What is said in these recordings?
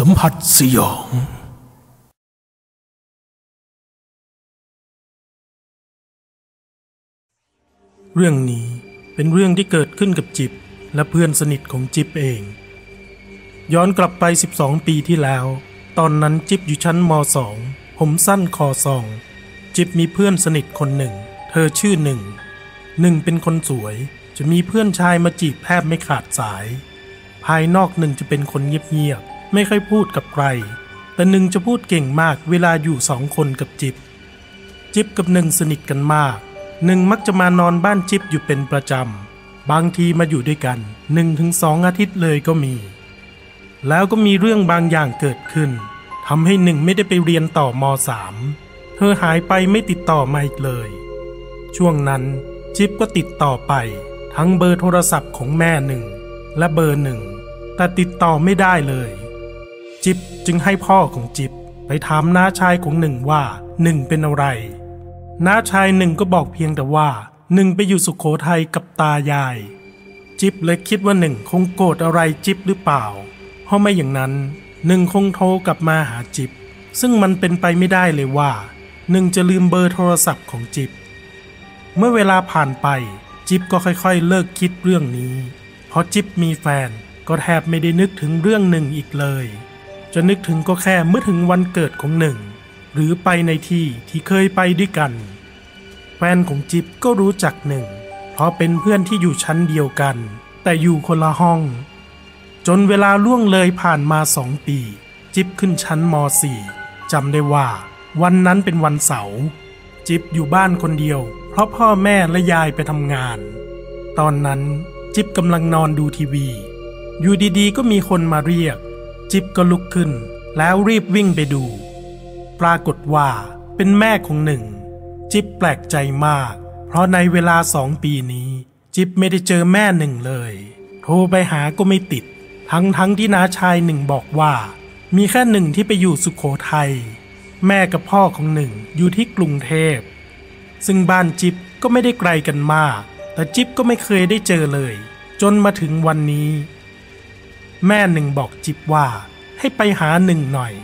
สัมผัสสยอง เรื่องนี้เป็นเรื่องที่เกิดขึ้นกับจิบและเพื่อนสนิทของจิบเอง ย้อนกลับไป 12 ปีที่แล้ว ตอนนั้นจิบอยู่ชั้นม .2 ผมสั้นคอซอง จิบมีเพื่อนสนิทคนหนึ่ง เธอชื่อหนึ่ง หนึ่งเป็นคนสวย จะมีเพื่อนชายมาจีบแทบไม่ขาดสาย ภายนอกหนึ่งจะเป็นคนเงียบๆ ไม่ค่อยพูดกับใคร แต่หนึ่งจะพูดเก่งมากเวลาอยู่สองคนกับจิบ จิบกับหนึ่งสนิทกันมาก หนึ่งมักจะมานอนบ้านจิบอยู่เป็นประจำ บางทีมาอยู่ด้วยกันหนึ่งถึงสองอาทิตย์เลยก็มี แล้วก็มีเรื่องบางอย่างเกิดขึ้นทำให้หนึ่งไม่ได้ไปเรียนต่อมสามเธอหายไปไม่ติดต่อมาอีกเลย ช่วงนั้นจิ๊บก็ติดต่อไป ทั้งเบอร์โทรศัพท์ของแม่หนึ่งและเบอร์หนึ่งแต่ติดต่อไม่ได้เลย จิบจึงให้พ่อของจิบไปถามน้าชายของหนึ่งว่าหนึ่งเป็นอะไร น้าชายหนึ่งก็บอกเพียงแต่ว่าหนึ่งไปอยู่สุขโขทัยกับตายาย จิบเลยคิดว่าหนึ่งคงโกรธอะไรจิบหรือเปล่า เพราะไม่อย่างนั้นหนึ่งคงโทรกลับมาหาจิบ ซึ่งมันเป็นไปไม่ได้เลยว่าหนึ่งจะลืมเบอร์โทรศัพท์ของจิบ เมื่อเวลาผ่านไปจิบก็ค่อยๆ เลิกคิดเรื่องนี้ เพราะจิบมีแฟนก็แทบไม่ได้นึกถึงเรื่องหนึ่งอีกเลย จะนึกถึงก็แค่เมื่อถึงวันเกิดของหนึ่ง หรือไปในที่ที่เคยไปด้วยกัน แฟนของจิ๊บก็รู้จักหนึ่ง เพราะเป็นเพื่อนที่อยู่ชั้นเดียวกัน แต่อยู่คนละห้อง จนเวลาล่วงเลยผ่านมาสองปี จิ๊บขึ้นชั้นม .4 จำได้ว่า วันนั้นเป็นวันเสาร์จิ๊บอยู่บ้านคนเดียว เพราะพ่อแม่และยายไปทำงาน ตอนนั้นจิ๊บกำลังนอนดูทีวี อยู่ดีๆ ก็มีคนมาเรียก จิ๊บก็ลุกขึ้น แล้วรีบวิ่งไปดู ปรากฏว่าเป็นแม่ของหนึ่ง จิ๊บแปลกใจมาก เพราะในเวลาสองปีนี้ จิ๊บไม่ได้เจอแม่หนึ่งเลย โทรไปหาก็ไม่ติด ทั้งทั้งที่น้าชายหนึ่งบอกว่า มีแค่หนึ่งที่ไปอยู่สุขโขทัยแม่กับพ่อของหนึ่งอยู่ที่กรุงเทพ ซึ่งบ้านจิ๊บก็ไม่ได้ไกลกันมาก แต่จิ๊บก็ไม่เคยได้เจอเลย จนมาถึงวันนี้ แม่หนึ่งบอกจิบว่า ให้ไปหาหนึ่งหน่อย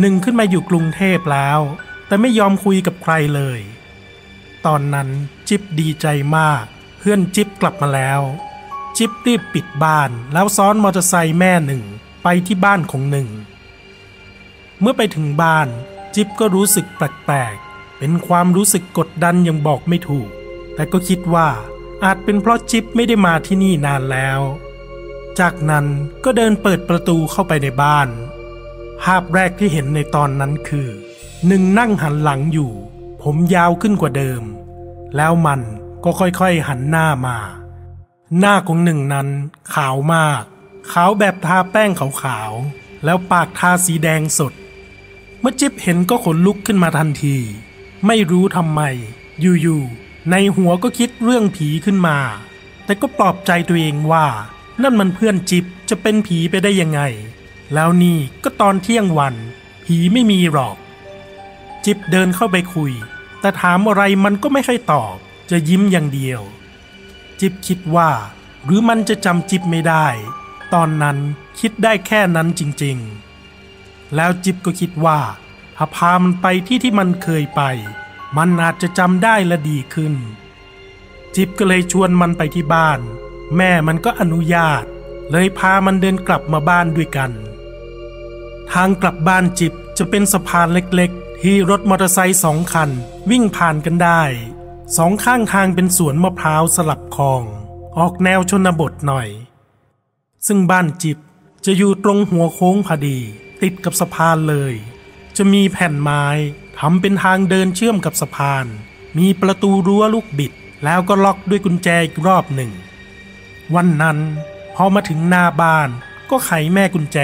หนึ่งขึ้นมาอยู่กรุงเทพแล้ว แต่ไม่ยอมคุยกับใครเลย ตอนนั้นจิบดีใจมาก เพื่อนจิบกลับมาแล้ว จิบรีบปิดบ้านแล้วซ้อนมอเตอร์ไซค์แม่หนึ่งไปที่บ้านของหนึ่ง เมื่อไปถึงบ้าน จิบก็รู้สึกแปลกๆเป็นความรู้สึกกดดันยังบอกไม่ถูก แต่ก็คิดว่าอาจเป็นเพราะจิบไม่ได้มาที่นี่นานแล้ว จากนั้นก็เดินเปิดประตูเข้าไปในบ้าน ภาพแรกที่เห็นในตอนนั้นคือ หนึ่งนั่งหันหลังอยู่ ผมยาวขึ้นกว่าเดิม แล้วมันก็ค่อยๆหันหน้ามา หน้าของหนึ่งนั้นขาวมาก ขาวแบบทาแป้งขาวๆ แล้วปากทาสีแดงสด เมื่อจิ๊บเห็นก็ขนลุกขึ้นมาทันที ไม่รู้ทำไม อยู่ๆ ในหัวก็คิดเรื่องผีขึ้นมา แต่ก็ปลอบใจตัวเองว่า นั่นมันเพื่อนจิบจะเป็นผีไปได้ยังไง แล้วนี่ก็ตอนเที่ยงวัน ผีไม่มีหรอก จิบเดินเข้าไปคุย แต่ถามอะไรมันก็ไม่ค่อยตอบ จะยิ้มอย่างเดียว จิบคิดว่า หรือมันจะจำจิบไม่ได้ ตอนนั้นคิดได้แค่นั้นจริงๆ แล้วจิบก็คิดว่าถ้าพามันไปที่ที่มันเคยไป มันอาจจะจำได้และดีขึ้น จิบก็เลยชวนมันไปที่บ้าน แม่มันก็อนุญาต เลยพามันเดินกลับมาบ้านด้วยกัน ทางกลับบ้านจิบจะเป็นสะพานเล็กๆ ที่รถมอเตอร์ไซค์สองคัน วิ่งผ่านกันได้ สองข้างทางเป็นสวนมะพร้าวสลับคลอง ออกแนวชนบทหน่อย ซึ่งบ้านจิบจะอยู่ตรงหัวโค้งพอดี ติดกับสะพานเลย จะมีแผ่นไม้ทำเป็นทางเดินเชื่อมกับสะพาน มีประตูรั้วลูกบิด แล้วก็ล็อกด้วยกุญแจอีกรอบหนึ่ง วันนั้นพอมาถึงหน้าบ้านก็ไขแม่กุญแจ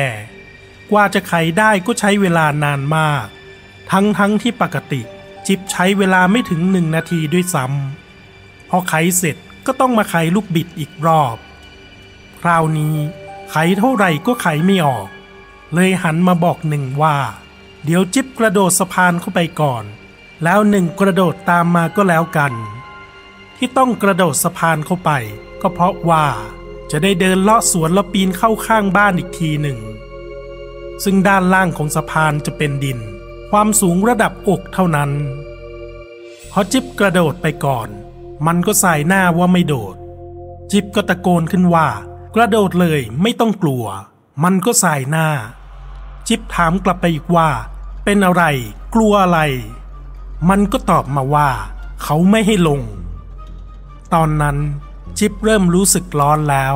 กว่าจะไขได้ก็ใช้เวลานานมาก ทั้งทั้งที่ปกติจิบใช้เวลาไม่ถึงหนึ่งนาทีด้วยซ้ำพอไขเสร็จก็ต้องมาไขลูกบิดอีกรอบ คราวนี้ไขเท่าไหร่ก็ไขไม่ออก เลยหันมาบอกหนึ่งว่า เดี๋ยวจิ๊บกระโดดสะพานเข้าไปก่อน แล้วหนึ่งกระโดดตามมาก็แล้วกัน ที่ต้องกระโดดสะพานเข้าไป ก็เพราะว่าจะได้เดินเลาะสวนแล้วปีนเข้าข้างบ้านอีกทีหนึ่ง ซึ่งด้านล่างของสะพานจะเป็นดิน ความสูงระดับอกเท่านั้นพอจิ๊บกระโดดไปก่อน มันก็ใส่หน้าว่าไม่โดด จิ๊บก็ตะโกนขึ้นว่า กระโดดเลยไม่ต้องกลัว มันก็ใส่หน้า จิ๊บถามกลับไปอีกว่า เป็นอะไร กลัวอะไร มันก็ตอบมาว่า เขาไม่ให้ลง ตอนนั้นจิ๊บเริ่มรู้สึกร้อนแล้ว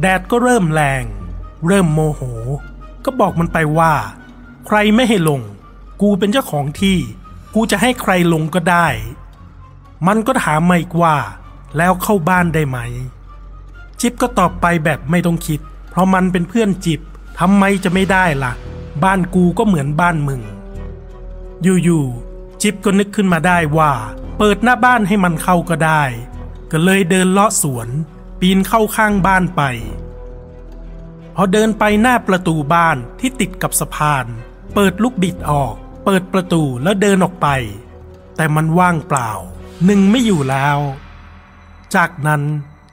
แดดก็เริ่มแรง เริ่มโมโห ก็บอกมันไปว่า ใครไม่ให้ลง กูเป็นเจ้าของที่ กูจะให้ใครลงก็ได้ มันก็ถามมาอีกว่า แล้วเข้าบ้านได้ไหม จิ๊บก็ตอบไปแบบไม่ต้องคิด เพราะมันเป็นเพื่อนจิบทำไมจะไม่ได้ล่ะ บ้านกูก็เหมือนบ้านมึง อยู่ๆจิ๊บก็นึกขึ้นมาได้ว่า เปิดหน้าบ้านให้มันเข้าก็ได้ ก็เลยเดินเลาะสวน ปีนเข้าข้างบ้านไป พอเดินไปหน้าประตูบ้านที่ติดกับสะพาน เปิดลูกบิดออก เปิดประตูแล้วเดินออกไป แต่มันว่างเปล่า หนึ่งไม่อยู่แล้ว จากนั้น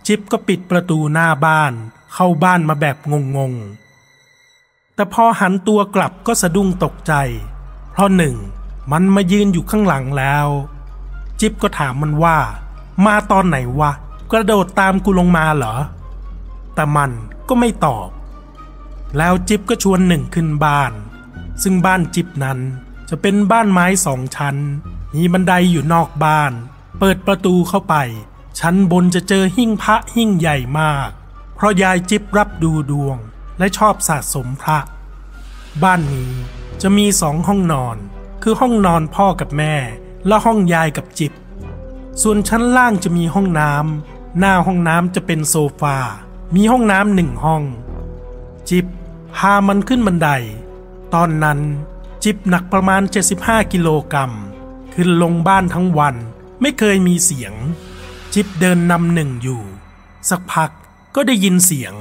จิ๊บก็ปิดประตูหน้าบ้าน เข้าบ้านมาแบบงงๆ แต่พอหันตัวกลับก็สะดุ้งตกใจ เพราะหนึ่ง มันมายืนอยู่ข้างหลังแล้ว จิ๊บก็ถามมันว่า มาตอนไหนวะ กระโดดตามกูลงมาเหรอ แต่มันก็ไม่ตอบ แล้วจิ๊บก็ชวนหนึ่งขึ้นบ้าน ซึ่งบ้านจิ๊บนั้นจะเป็นบ้านไม้สองชั้น มีบันไดอยู่นอกบ้าน เปิดประตูเข้าไป ชั้นบนจะเจอหิ้งพระหิ้งใหญ่มาก เพราะยายจิ๊บรับดูดวงและชอบสะสมพระ บ้านนี้จะมีสองห้องนอน คือห้องนอนพ่อกับแม่ และห้องยายกับจิบ ส่วนชั้นล่างจะมีห้องน้ำ หน้าห้องน้ำจะเป็นโซฟา มีห้องน้ำหนึ่งห้อง จิบพามันขึ้นบันได ตอนนั้นจิบหนักประมาณ 75 กิโลกรัม ขึ้นลงบ้านทั้งวันไม่เคยมีเสียง จิบเดินนำหนึ่งอยู่ สักพักก็ได้ยินเสียง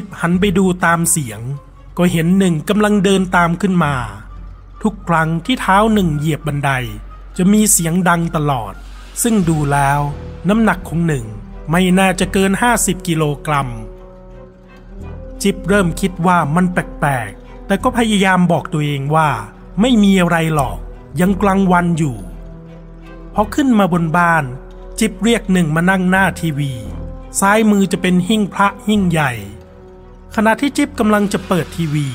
จิบหันไปดูตามเสียง ก็เห็นหนึ่งกำลังเดินตามขึ้นมา ทุกครั้งที่เท้าหนึ่งเหยียบบันได จะมีเสียงดังตลอด ซึ่งดูแล้วน้ำหนักของหนึ่งไม่น่าจะเกิน 50 กิโลกรัม จิบเริ่มคิดว่ามันแปลกๆ แต่ก็พยายามบอกตัวเองว่า ไม่มีอะไรหรอก ยังกลางวันอยู่ พอขึ้นมาบนบ้าน จิบเรียกหนึ่งมานั่งหน้าทีวี ซ้ายมือจะเป็นหิ้งพระหิ้งใหญ่ ขณะที่จิ๊บกำลังจะเปิดทีวี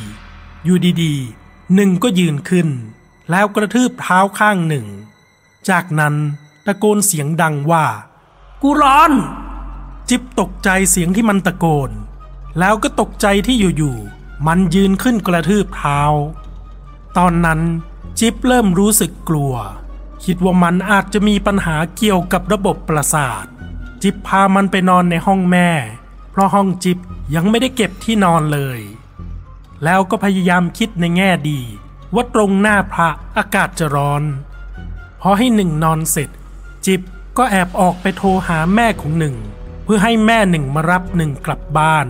อยู่ดีๆ หนึ่งก็ยืนขึ้น แล้วกระทืบเท้าข้างหนึ่ง จากนั้นตะโกนเสียงดังว่า กูร้อน จิ๊บตกใจเสียงที่มันตะโกน แล้วก็ตกใจที่อยู่ๆ มันยืนขึ้นกระทืบเท้า ตอนนั้นจิ๊บเริ่มรู้สึกกลัว คิดว่ามันอาจจะมีปัญหาเกี่ยวกับระบบประสาท จิ๊บพามันไปนอนในห้องแม่ เพราะห้องจิบยังไม่ได้เก็บที่นอนเลย แล้วก็พยายามคิดในแง่ดี ว่าตรงหน้าพระอากาศจะร้อน พอให้หนึ่งนอนเสร็จ จิบก็แอบออกไปโทรหาแม่ของหนึ่ง เพื่อให้แม่หนึ่งมารับหนึ่งกลับบ้าน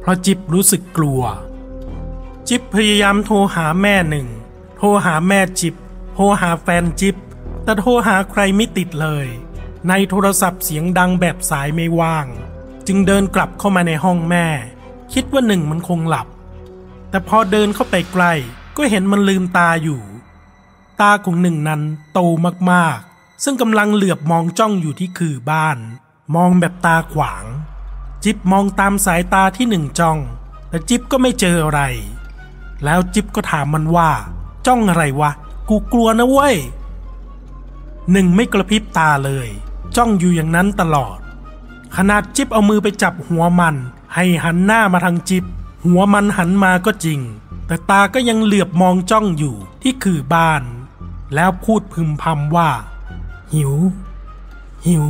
เพราะจิบรู้สึกกลัว จิบพยายามโทรหาแม่หนึ่ง โทรหาแม่จิบ โทรหาแฟนจิบ แต่โทรหาใครไม่ติดเลย ในโทรศัพท์เสียงดังแบบสายไม่ว่าง จึงเดินกลับเข้ามาในห้องแม่ คิดว่าหนึ่งมันคงหลับ แต่พอเดินเข้าไปใกล้ก็เห็นมันลืมตาอยู่ ตาของหนึ่งนั้นโตมากๆ ซึ่งกำลังเหลือบมองจ้องอยู่ที่คือบ้าน มองแบบตาขวาง จิ๊บมองตามสายตาที่หนึ่งจ้อง แต่จิ๊บก็ไม่เจออะไร แล้วจิ๊บก็ถามมันว่า จ้องอะไรวะ กูกลัวนะเว้ยหนึ่งไม่กระพริบตาเลย จ้องอยู่อย่างนั้นตลอด ขนาดจิ๊บเอามือไปจับหัวมัน ให้หันหน้ามาทางจิ๊บหัวมันหันมาก็จริง แต่ตาก็ยังเหลือบมองจ้องอยู่ที่คือบ้าน แล้วพูดพึมพำว่า หิว หิว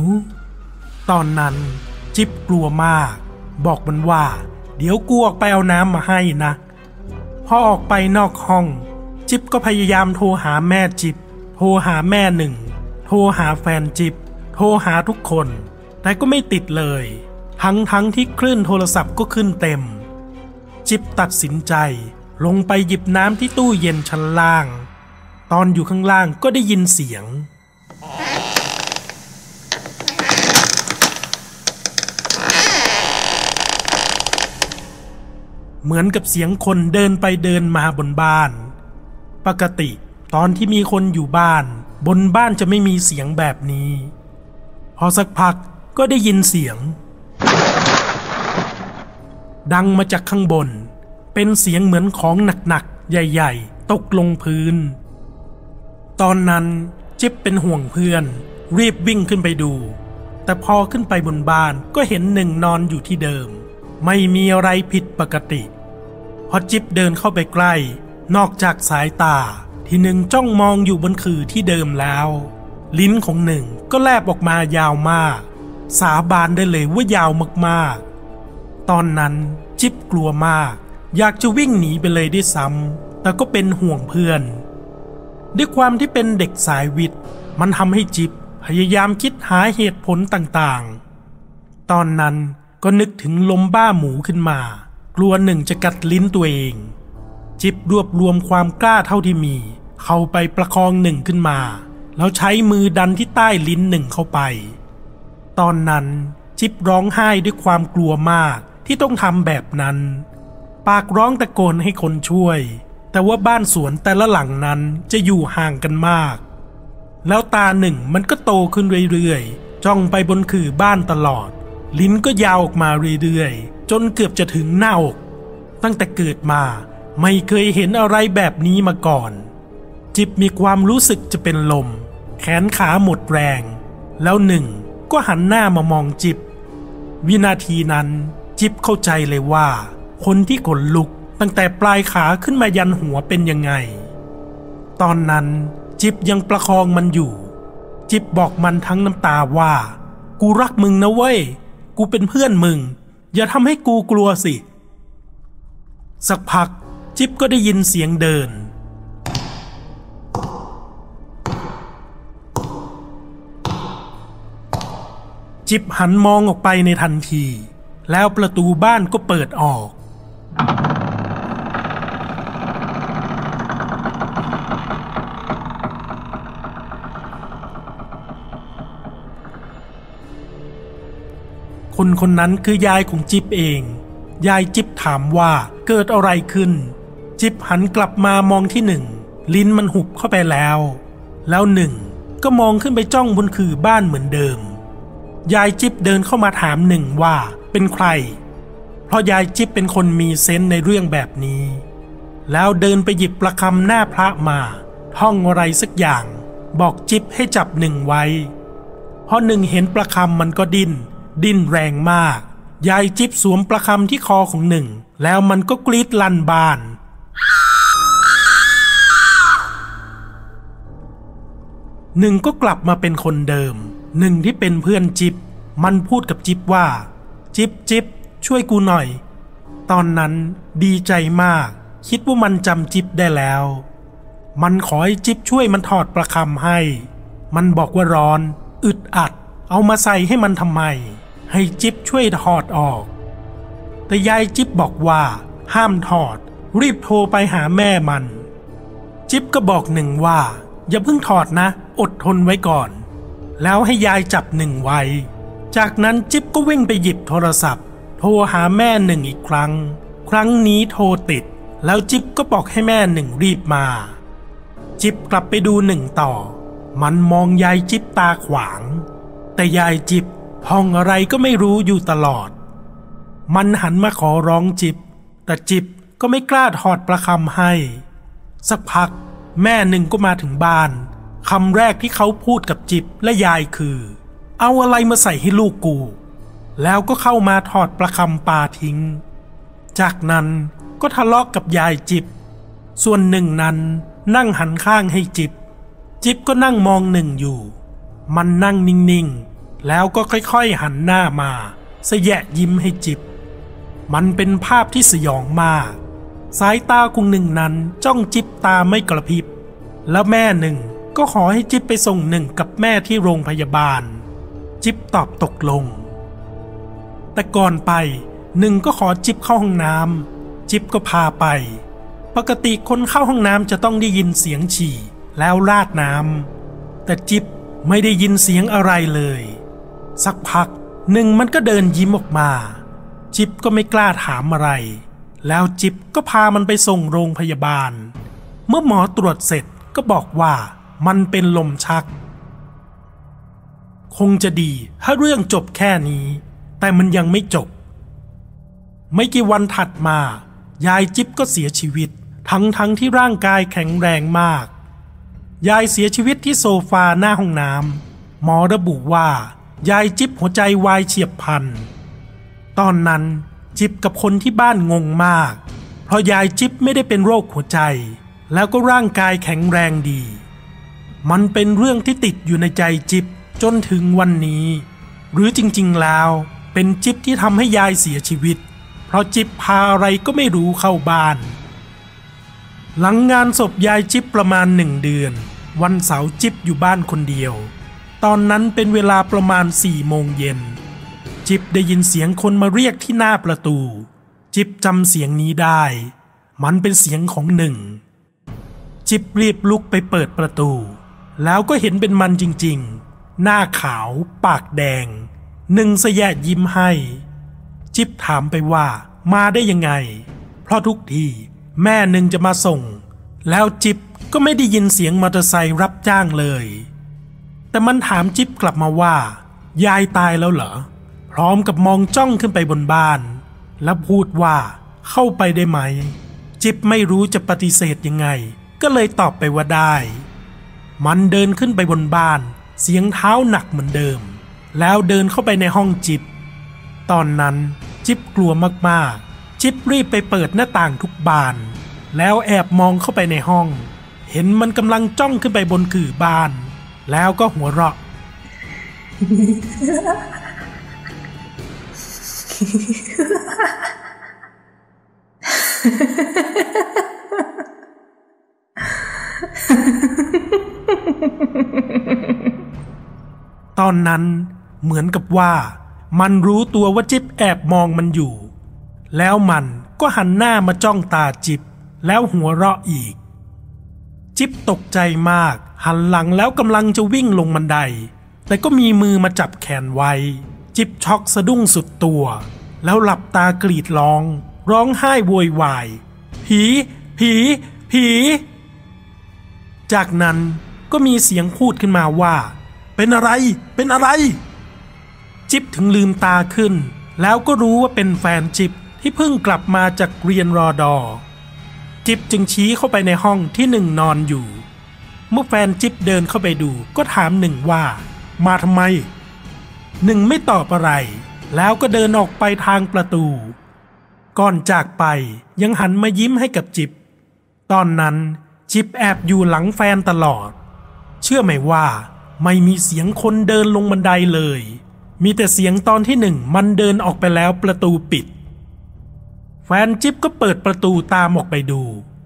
ตอนนั้นจิ๊บกลัวมาก บอกมันว่า เดี๋ยวกูออกไปเอาน้ำมาให้นะพอออกไปนอกห้อง จิ๊บก็พยายามโทรหาแม่จิ๊บโทรหาแม่หนึ่ง โทรหาแฟนจิบโทรหาทุกคน แต่ก็ไม่ติดเลย ทั้งทั้งที่คลื่นโทรศัพท์ก็ขึ้นเต็ม จิบตัดสินใจลงไปหยิบน้ำที่ตู้เย็นชั้นล่าง ตอนอยู่ข้างล่างก็ได้ยินเสียง เหมือนกับเสียงคนเดินไปเดินมาบนบ้าน ปกติตอนที่มีคนอยู่บ้าน บนบ้านจะไม่มีเสียงแบบนี้ พอสักพัก ก็ได้ยินเสียง ดังมาจากข้างบน เป็นเสียงเหมือนของหนักๆ ใหญ่ๆ ตกลงพื้น ตอนนั้นจิ๊บเป็นห่วงเพื่อน รีบวิ่งขึ้นไปดู แต่พอขึ้นไปบนบ้านก็เห็นหนึ่งนอนอยู่ที่เดิม ไม่มีอะไรผิดปกติ พอจิ๊บเดินเข้าไปใกล้ นอกจากสายตาที่หนึ่งจ้องมองอยู่บนขื่อที่เดิมแล้ว ลิ้นของหนึ่งก็แลบออกมายาวมาก สาบานได้เลยว่ายาวมากๆ ตอนนั้นจิ๊บกลัวมาก อยากจะวิ่งหนีไปเลยด้วยซ้ำแต่ก็เป็นห่วงเพื่อน ด้วยความที่เป็นเด็กสายวิทย์มันทำให้จิ๊บพยายามคิดหาเหตุผลต่างๆ ตอนนั้นก็นึกถึงลมบ้าหมูขึ้นมา กลัวหนึ่งจะกัดลิ้นตัวเอง จิบรวบรวมความกล้าเท่าที่มี เข้าไปประคองหนึ่งขึ้นมา แล้วใช้มือดันที่ใต้ลิ้นหนึ่งเข้าไป ตอนนั้นจิบร้องไห้ด้วยความกลัวมากที่ต้องทำแบบนั้น ปากร้องตะโกนให้คนช่วย แต่ว่าบ้านสวนแต่ละหลังนั้นจะอยู่ห่างกันมาก แล้วตาหนึ่งมันก็โตขึ้นเรื่อยๆ จ้องไปบนขื่อบ้านตลอด ลิ้นก็ยาวออกมาเรื่อยๆ จนเกือบจะถึงหน้าอก ตั้งแต่เกิดมาไม่เคยเห็นอะไรแบบนี้มาก่อน จิบมีความรู้สึกจะเป็นลม แขนขาหมดแรง แล้วหนึ่ง ก็หันหน้ามามองจิบ วินาทีนั้นจิบเข้าใจเลยว่า คนที่ขนลุกตั้งแต่ปลายขาขึ้นมายันหัวเป็นยังไง ตอนนั้นจิบยังประคองมันอยู่ จิบบอกมันทั้งน้ำตาว่า กูรักมึงนะเว้ย กูเป็นเพื่อนมึง อย่าทำให้กูกลัวสิ สักพัก จิบก็ได้ยินเสียงเดิน จิบหันมองออกไปในทันที แล้วประตูบ้านก็เปิดออก คนคนนั้นคือยายของจิบเอง ยายจิบถามว่าเกิดอะไรขึ้น จิบหันกลับมามองที่หนึ่ง ลิ้นมันหุบเข้าไปแล้ว แล้วหนึ่งก็มองขึ้นไปจ้องบนขื่อบ้านเหมือนเดิม ยายจิบเดินเข้ามาถามหนึ่งว่าเป็นใคร เพราะยายจิบเป็นคนมีเซนส์ในเรื่องแบบนี้ แล้วเดินไปหยิบประคำหน้าพระมาท่องอะไรสักอย่าง บอกจิบให้จับหนึ่งไว้ เพอหนึ่งเห็นประคำมันก็ดิ้น ดิ้นแรงมาก ยายจิบสวมประคำที่คอของหนึ่ง แล้วมันก็กรีดลั่นบานหนึ่งก็กลับมาเป็นคนเดิม หนึ่งที่เป็นเพื่อนจิบ มันพูดกับจิบว่า จิบจิบช่วยกูหน่อย ตอนนั้นดีใจมาก คิดว่ามันจำจิบได้แล้ว มันขอให้จิบช่วยมันถอดประคำให้ มันบอกว่าร้อน อึดอัด เอามาใส่ให้มันทำไม ให้จิบช่วยถอดออก แต่ยายจิบบอกว่า ห้ามถอด รีบโทรไปหาแม่มัน จิบก็บอกหนึ่งว่า อย่าเพิ่งถอดนะ อดทนไว้ก่อน แล้วให้ยายจับหนึ่งไว้ จากนั้นจิ๊บก็วิ่งไปหยิบโทรศัพท์ โทรหาแม่หนึ่งอีกครั้ง ครั้งนี้โทรติด แล้วจิ๊บก็บอกให้แม่หนึ่งรีบมา จิ๊บกลับไปดูหนึ่งต่อ มันมองยายจิ๊บตาขวาง แต่ยายจิ๊บท่องอะไรก็ไม่รู้อยู่ตลอด มันหันมาขอร้องจิ๊บแต่จิ๊บก็ไม่กล้าถอดประคำให้ สักพักแม่หนึ่งก็มาถึงบ้าน คำแรกที่เขาพูดกับจิบและยายคือ เอาอะไรมาใส่ให้ลูกกู แล้วก็เข้ามาถอดประคำปาทิ้ง จากนั้นก็ทะเลาะกกับยายจิบ ส่วนหนึ่งนั้นนั่งหันข้างให้จิบ จิบก็นั่งมองหนึ่งอยู่ มันนั่งนิ่งๆ แล้วก็ค่อยๆหันหน้ามาสยะยิ้มให้จิบ มันเป็นภาพที่สยองมาก สายตาคุงหนึ่งนั้นจ้องจิบตาไม่กระพริบ แล้วแม่หนึ่ง ก็ขอให้จิ๊บไปส่งหนึ่งกับแม่ที่โรงพยาบาล จิ๊บตอบตกลง แต่ก่อนไปหนึ่งก็ขอจิ๊บเข้าห้องน้ำจิ๊บก็พาไป ปกติคนเข้าห้องน้ำจะต้องได้ยินเสียงฉี่แล้วราดน้ำแต่จิ๊บไม่ได้ยินเสียงอะไรเลย สักพักหนึ่งมันก็เดินยิ้มออกมา จิ๊บก็ไม่กล้าถามอะไร แล้วจิ๊บก็พามันไปส่งโรงพยาบาล เมื่อหมอตรวจเสร็จก็บอกว่า มันเป็นลมชัก คงจะดีถ้าเรื่องจบแค่นี้ แต่มันยังไม่จบ ไม่กี่วันถัดมา ยายจิ๊บก็เสียชีวิต ทั้งทั้งที่ร่างกายแข็งแรงมาก ยายเสียชีวิตที่โซฟาหน้าห้องน้ำหมอระบุว่า ยายจิ๊บหัวใจวายเฉียบพลัน ตอนนั้นจิ๊บกับคนที่บ้านงงมาก เพราะยายจิ๊บไม่ได้เป็นโรคหัวใจ แล้วก็ร่างกายแข็งแรงดี มันเป็นเรื่องที่ติดอยู่ในใจจิ๊บจนถึงวันนี้ หรือจริงๆแล้วเป็นจิ๊บที่ทำให้ยายเสียชีวิต เพราะจิ๊บพาอะไรก็ไม่รู้เข้าบ้าน หลังงานศพยายจิ๊บประมาณหนึ่งเดือน วันเสาร์จิ๊บอยู่บ้านคนเดียว ตอนนั้นเป็นเวลาประมาณสี่โมงเย็นจิ๊บได้ยินเสียงคนมาเรียกที่หน้าประตู จิ๊บจำเสียงนี้ได้ มันเป็นเสียงของหนึ่ง จิ๊บรีบลุกไปเปิดประตู แล้วก็เห็นเป็นมันจริงๆ หน้าขาวปากแดง หนึ่งสยะยิ้มให้ จิ๊บถามไปว่ามาได้ยังไง เพราะทุกทีแม่หนึ่งจะมาส่ง แล้วจิ๊บก็ไม่ได้ยินเสียงมอเตอร์ไซค์รับจ้างเลย แต่มันถามจิ๊บกลับมาว่า ยายตายแล้วเหรอ พร้อมกับมองจ้องขึ้นไปบนบ้าน แล้วพูดว่าเข้าไปได้ไหม จิ๊บไม่รู้จะปฏิเสธยังไง ก็เลยตอบไปว่าได้ มันเดินขึ้นไปบนบ้าน เสียงเท้าหนักเหมือนเดิม แล้วเดินเข้าไปในห้องจิบ ตอนนั้นจิบกลัวมากๆ จิบรีบไปเปิดหน้าต่างทุกบาน แล้วแอบมองเข้าไปในห้อง เห็นมันกำลังจ้องขึ้นไปบนขื่อบ้าน แล้วก็หัวเราะ ตอนนั้นเหมือนกับว่า มันรู้ตัวว่าจิ๊บแอบมองมันอยู่ แล้วมันก็หันหน้ามาจ้องตาจิบแล้วหัวเราะอีก จิบตกใจมาก หันหลังแล้วกำลังจะวิ่งลงบันได แต่ก็มีมือมาจับแขนไว้ จิบช็อกสะดุ้งสุดตัว แล้วหลับตากรีดร้อง ร้องไห้โวยวาย ผี ผี ผี จากนั้น ก็มีเสียงพูดขึ้นมาว่า เป็นอะไร เป็นอะไร จิ๊บถึงลืมตาขึ้น แล้วก็รู้ว่าเป็นแฟนจิ๊บที่เพิ่งกลับมาจากเรียนรอดอ จิ๊บจึงชี้เข้าไปในห้องที่หนึ่งนอนอยู่ เมื่อแฟนจิ๊บเดินเข้าไปดูก็ถามหนึ่งว่า มาทำไม หนึ่งไม่ตอบอะไร แล้วก็เดินออกไปทางประตู ก่อนจากไปยังหันมายิ้มให้กับจิบตอนนั้นจิบแอบอยู่หลังแฟนตลอด เชื่อไหมว่าไม่มีเสียงคนเดินลงบันไดเลย มีแต่เสียงตอนที่หนึ่งมันเดินออกไปแล้วประตูปิด แฟนจิ๊บก็เปิดประตูตามออกไปดู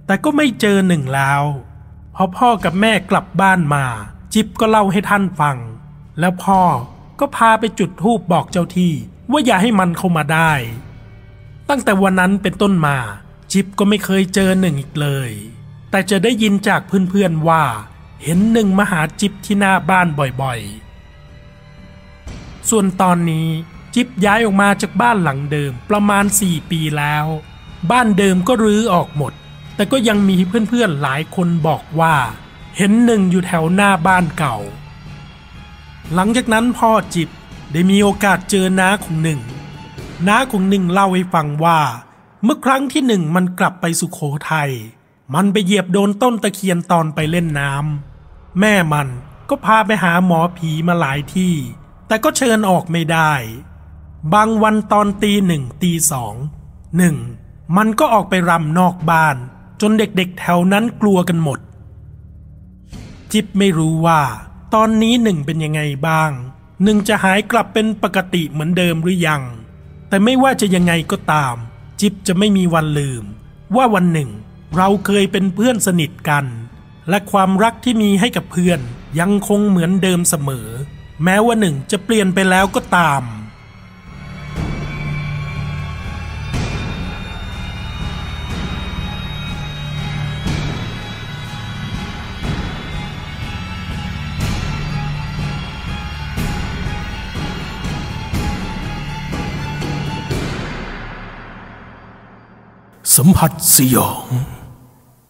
แต่ก็ไม่เจอหนึ่งแล้วพอพ่อกับแม่กลับบ้านมา จิ๊บก็เล่าให้ท่านฟัง แล้วพ่อก็พาไปจุดธูปบอกเจ้าที่ว่าอย่าให้มันเข้ามาได้ ตั้งแต่วันนั้นเป็นต้นมา จิ๊บก็ไม่เคยเจอหนึ่งอีกเลย แต่จะได้ยินจากเพื่อนๆว่า เห็นหนึ่งมหาจิบที่หน้าบ้านบ่อยๆ ส่วนตอนนี้จิบย้ายออกมาจากบ้านหลังเดิมประมาณ 4 ปีแล้ว บ้านเดิมก็รื้อออกหมด แต่ก็ยังมีเพื่อนๆหลายคนบอกว่า เห็นหนึ่งอยู่แถวหน้าบ้านเก่า หลังจากนั้นพ่อจิบได้มีโอกาสเจอน้าของหนึ่งน้าของหนึ่งเล่าให้ฟังว่า เมื่อครั้งที่หนึ่งมันกลับไปสุโขทัยมันไปเหยียบโดนต้นตะเคียนตอนไปเล่นน้ำ แม่มันก็พาไปหาหมอผีมาหลายที่ แต่ก็เชิญออกไม่ได้ บางวันตอนตีหนึ่งตีสองหนึ่งมันก็ออกไปรำนอกบ้าน จนเด็กๆแถวนั้นกลัวกันหมด จิบไม่รู้ว่า ตอนนี้หนึ่งเป็นยังไงบ้าง หนึ่งจะหายกลับเป็นปกติเหมือนเดิมหรือยัง แต่ไม่ว่าจะยังไงก็ตาม จิบจะไม่มีวันลืม ว่าวันหนึ่ง เราเคยเป็นเพื่อนสนิทกัน และความรักที่มีให้กับเพื่อนยังคงเหมือนเดิมเสมอ แม้ว่าหนึ่งจะเปลี่ยนไปแล้วก็ตาม สัมผัสสยอง